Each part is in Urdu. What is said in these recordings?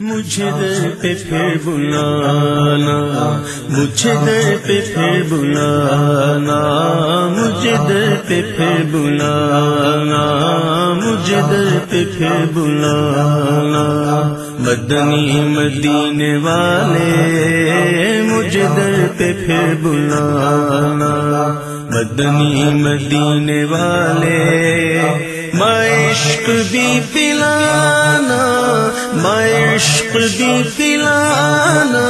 مجھے در پہ پھر بلانا مجھے در پہ پھر بلانا مجھے در پہ پھر بلانا مجھے در پہ پھر بلانا مدنی مدینے والے مجھے در پہ پھر بلانا مدنی مدینے والے عشق بھی پلانا عشق بھی پلانا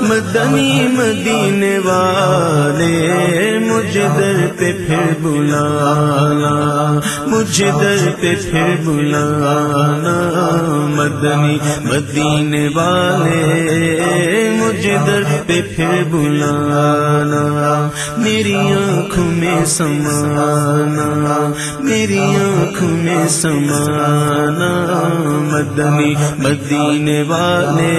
مدنی مدینے والے مجھے در پہ پھر بلانا مجھے در پہ پھر بلانا۔ مدنی مدینے والے مجھے در پہ پھر بلانا۔ میری آنکھوں میں سمانا، میری آنکھوں میں سمانا۔ مدنی مدینے والے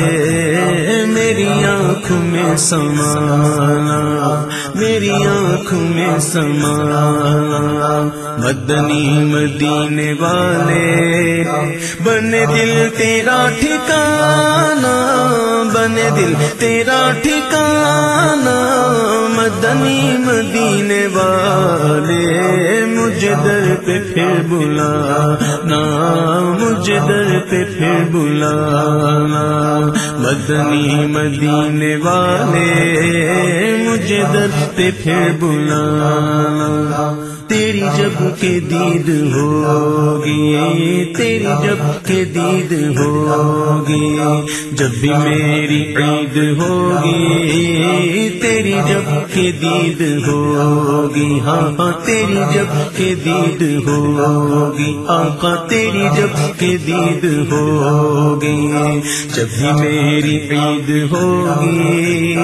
میری آنکھ آنکھوں میں سمانا، میری آنکھوں میں سمانا۔ مدنی مدینے والے، بنے دل تیرا ٹھکانا، بنے دل تیرا ٹھکانا۔ مدنی مدینے والے مجھے در پہ پھر بلانا مجھے در پہ پھر بلانا۔ مدنی مدینے والے مجھے در پہ پھر بلانا تیری جب کے دید ہوگی، تیری جب کے دید ہوگی، جب بھی میری عید ہوگی، تیری جب کے دید ہوگی۔ ہاں تیری جب کے دید ہوگی، آقا تیری جب کے دید ہوگی۔ جب بھی میری عید ہوگی،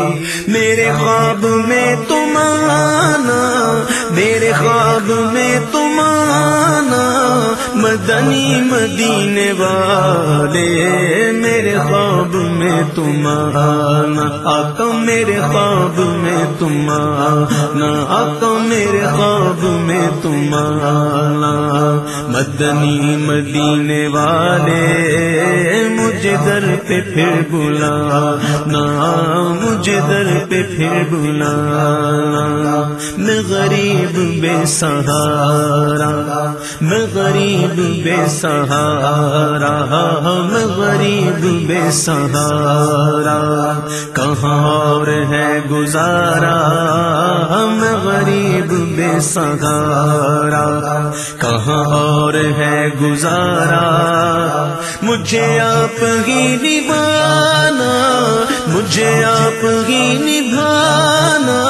میرے خواب میں تو تم آنا میرے خواب میں تم آنا مدنی مدینے والے میرے خواب میں تم آنا آقا میرے خواب میں تم آنا آقا میرے خواب میں تم آنا مدنی مدینے والے، مجھے در پہ پھر بلانا مجھے در پہ پھر بلانا میں غریب بے سہارا میں غریب بے سہارا۔ میں غریب بے سہارا۔ کہاں اور ہے گزارا؟ میں غریب بے سہارا کہاں اور ہے گزارا؟ مجھے آپ ہی نبھانا، مجھے آپ ہی نبھانا،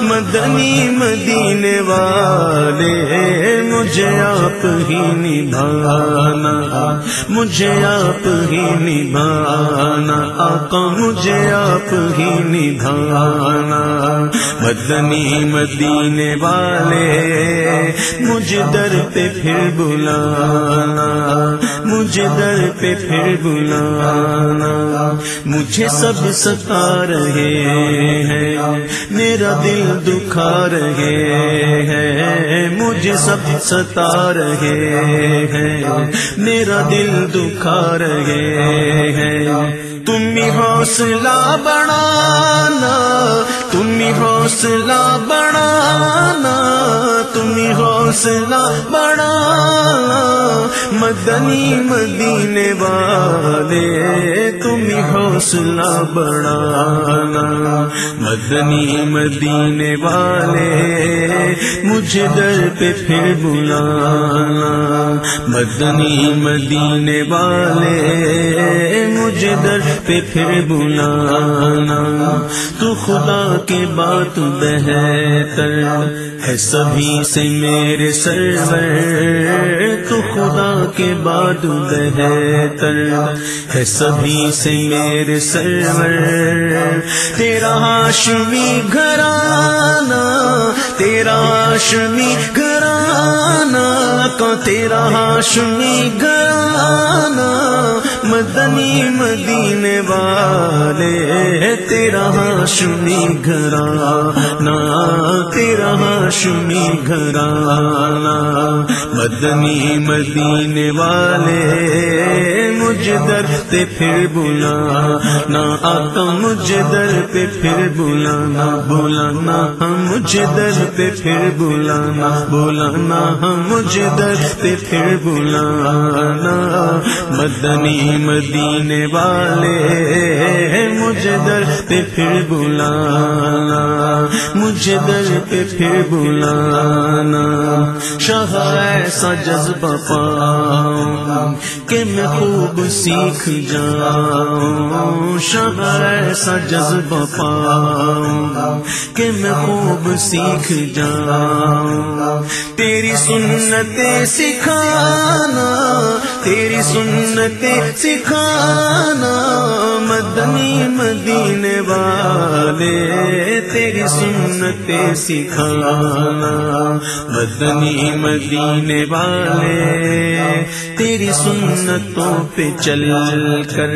مدنی مدینے والے۔ مجھے آپ ہی نبھانا مجھے آپ ہی نبھانا آقا مجھے آپ ہی نبھانا، مدنی مدینے والے مجھے در پہ پھر بلانا مجھے در پہ پھر بلانا، مجھے سب ستا رہے ہیں، میرا دل دکھا رہے ہیں، مجھے سب ستا رہے ہیں۔ میرا دل دکھا رہے ہیں۔ تم حوصلہ بڑھانا تم حوصلہ بڑھانا۔ تم حوصلہ بڑھانا مدنی مدینے والے تم حوصلہ بڑھانا۔ مدنی مدینے والے، مجھے در پہ پھر بلانا۔ مدنی مدینے والے، مجھے در پہ پھر بلانا۔ تو خدا کے بات بہتر ہے سبھی سے میرے سرور تو خدا کے بعد بہتر ہے سبھی سے میرے سرور تیرا ہاشمی گھرانا تیرا ہاشمی گھرانا کا تیرا ہاشمی گھرانا مدنی مدینے والے، تیرا ہاشمی گھرانا تیرا ہاشمی گھرانا مدنی مدینے والے۔ مجھ در پہ پھر بلا نہ آتا مجھ در پہ پھر بلانا بولانا ہم مجھ در پہ پھر بلانا بولانا ہم مجھ در پہ پھر بلانا مدنی مدینے والے مجھ در پہ پھر بلانا مجھ در پہ پھر بلانا شاہ ایسا جذبہ پاؤں کہ میں خوب سیکھ جاؤں شاہ ایسا جذبہ پاؤں کہ میں خوب سیکھ جاؤں۔ تیری سنت سکھانا تیری سنتیں سکھانا مدنی مدینے والے، تیری سنتیں سکھانا مدنی مدینے والے۔ تیری سنتوں پہ چل کر،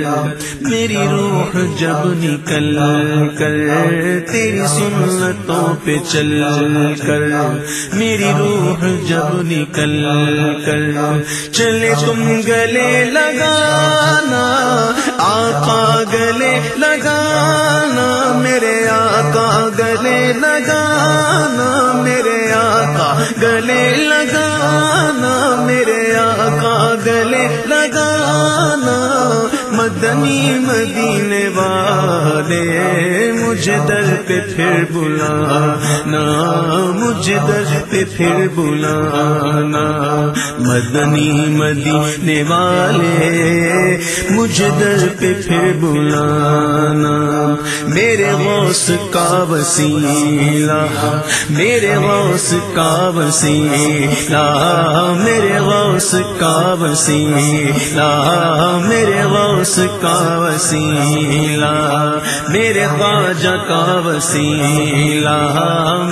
میری روح جب نکل کر، تیری سنتوں پہ چل کر، میری روح جب نکل کر، چلے تم گلے لگانا آقا گلے لگانا میرے آقا گلے لگانا میرے آقا گلے لگانا۔ مدنی مدینے والے مجھے در پہ پھر بلانا مجھے در پہ پھر بلانا۔ مدنی مدینے والے مجھے در پہ پھر بلانا۔ میرے غوث کا وسیلہ، میرے غوث کا وسیلہ، میرے غوث کا وسیلہ، میرے غوث کا وسیلہ، میرے خواجہ کا وسیلہ،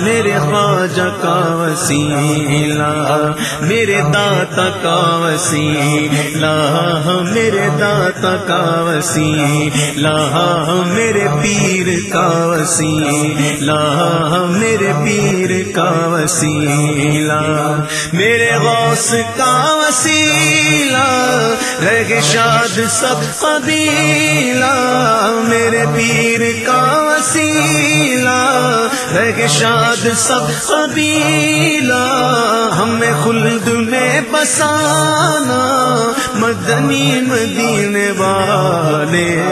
میرے خواجہ کا وسیلہ، میرے داتا کا وسیلہ، میرے داتا کا وسیلہ، میرے پیر کا وسیلہ، میرے پیر کا وسیلہ، میرے غوث کا وسیلہ، رہ شاد سب قبیلہ، میرے پیر کا وسیلہ رہ شاد سب قبیلہ۔ ہمیں خلد میں بسانا، مدنی مدینے والے۔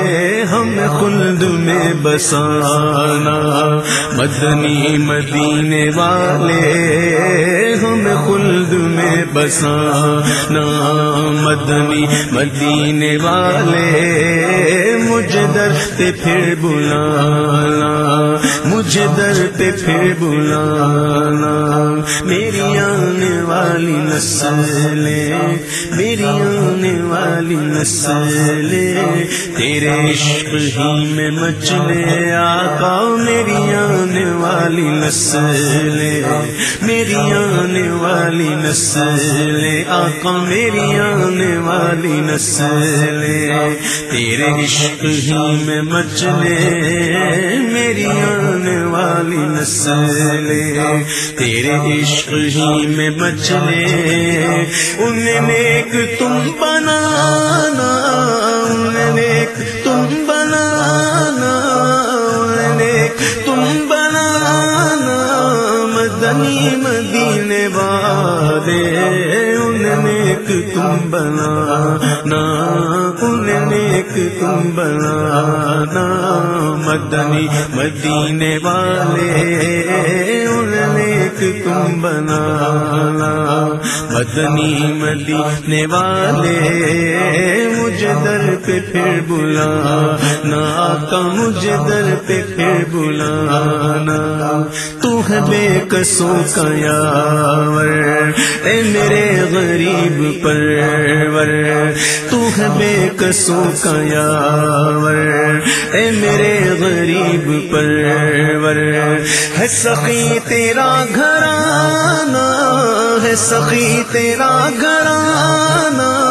ہم خلد میں بسانا، مدنی مدینے والے۔ ہم خلد میں بسانا مدنی مدینے والے مجھ در پہ پھر بلانا، مجھ در پہ پھر بلانا۔ میری آنے والی نسلیں، میری آنے والی نسلیں۔ تیرے عشق ہی میں مچلے آقا میری آنے والی نسلیں، میری آنے والی نسلیں، آقا میری آنے والی نسلیں۔ تیرے عشق ہی میں مچلے میری آنے والی نسلیں۔ تیرے عشق ہی میں مچلے انہیں نیک تم بنانا نیک تم بنانا نیک تم بنانا مدنی مدینے والے انہیں نیک تم بنانا انہیں نیک تم بنانا مدنی مدینے والے انہیں نیک تم بنانا مدنی مدینے والے مجھے در پہ پھر بلانا آقا مجھے در پہ پھر بلانا تو ہے بے کسوں کا یاور، اے میرے غریب پرور، تو ہے بے کسوں کا یاور، اے میرے غریب پرور۔ ہے سخی تیرا گھرانا ہے سخی تیرا گھرانا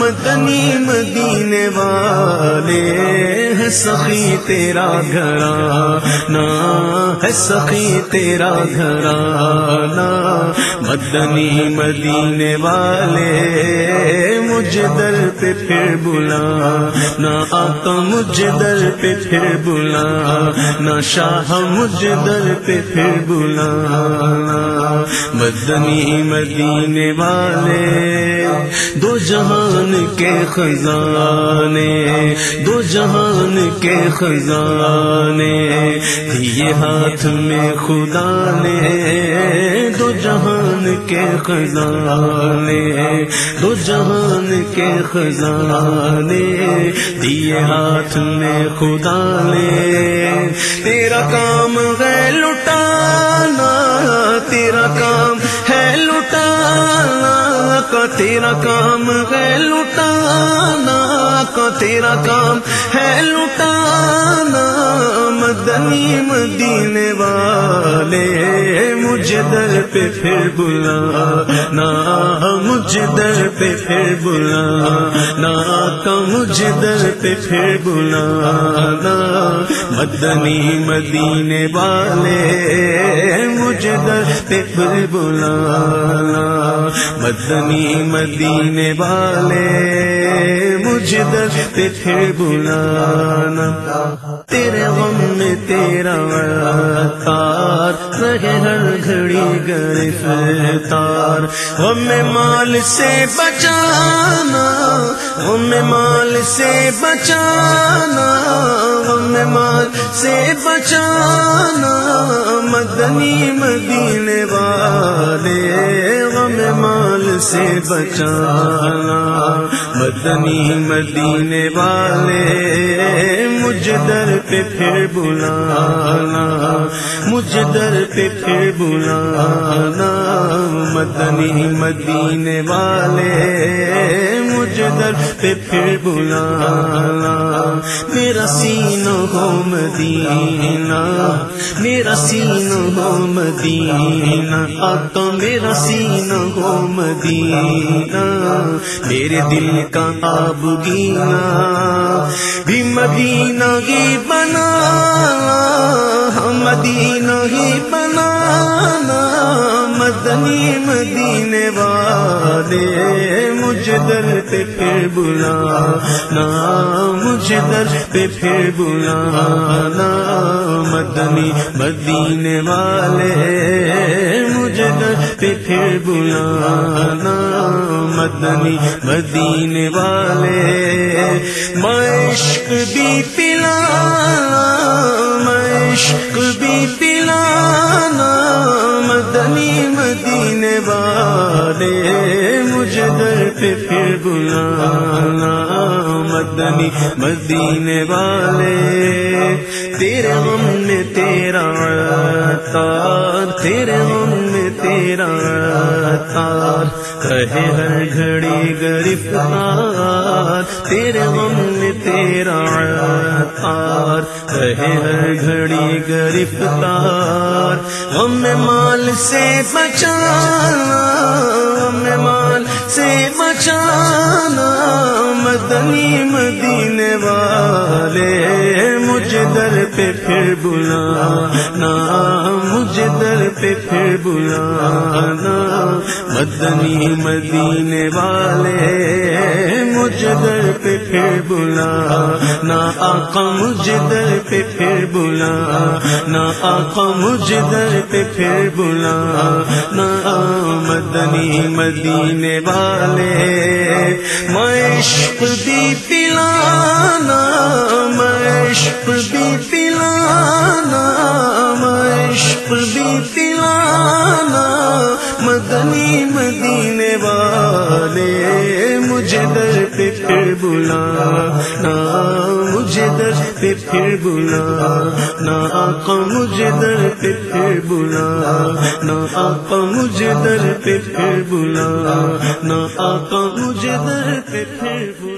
مدنی مدینے والے ہے سخی تیرا گھرانا ہے سخی تیرا گھرانا مدنی مدینے والے مجھ در پہ پھر بلا نہ آقا مجھ در پہ پھر بلا نہ شاہ مجھ در پہ پھر بلا مدنی مدینے والے دو جہان کے خزانے، دو جہان کے خزانے، یہ ہاتھ میں خدا نے، دو جہان کے خزانے، دو جہان کے خزانے دیے ہاتھ میں خدا نے، تیرا کام ہے لٹانا تیرا کام ہے لٹانا کا تیرا کام ہے لٹانا مدنی مدینے والے مجھے در پہ پھر بلا، نہ مجھے در پہ پھر بلا، نہ کا مجھے در پہ پھر بلا، نہ مدنی مدینے والے مجھے در پہ پھر بلا مدنی مدینے والے مجھے در پہ پھر بلانا تیرے غم میں تیرا تار رہے ہر گھڑی گرفتار۔ غم مال سے بچانا غم مال سے بچانا غم مال سے بچانا۔ مدنی مدینے والے غم مال سے بچانا۔ مدنی مدینے والے مجھ در پہ پھر بلانا، مجھ در پہ پھر بلانا۔ مدنی مدینے والے مجھ در پہ پھر بلانا۔ میرا سین ہو مدینہ، میرا سین ہو مدینہ۔ آتا میرا سین ہو مدینہ۔ میرے دل کا آب گینا بھی مدینہ ہی بنا۔ ہاں، مدینہ ہی بنانا مدنی مدینے والے۔ در پہ پھر بلا، نا مجھ در پہ پھر بلا، نا مدنی مدینے والے، مجھ در پہ پھر بلا، نا مدنی مدینے والے۔ مشق بھی پلا مشق بھی پلانا مدنی مدینے والے۔ پہ پھر بلانا مدنی مدینے والے، تیرے غم میں تیرا تار، تیرے غم میں تیرا تار۔ کہے ہر گھڑی گرفتار تیرے غم میں تیرا تار۔ کہے ہر گھڑی گرفتار غم مال سے بچانا مدنی مدینے والے مجھے در پہ پھر بلانا مجھے در پہ پھر بلانا۔ مدنی مدینے والے مجھے در پہ پھر بلا۔ نہ آقا مجھے در پہ پھر بلا۔ نہ آقا مجھے در پہ پھر بلا۔ نہ مدنی مدینے والے۔ مشق بھی پلانا مشق بھی پلانا۔ نہ مجھے در پہ پھر بلا نہ آقا مجھے در پہ پھر بلا نہ آقا مجھے در پہ پھر بلا نہ آقا مجھے در پہ پھر بلا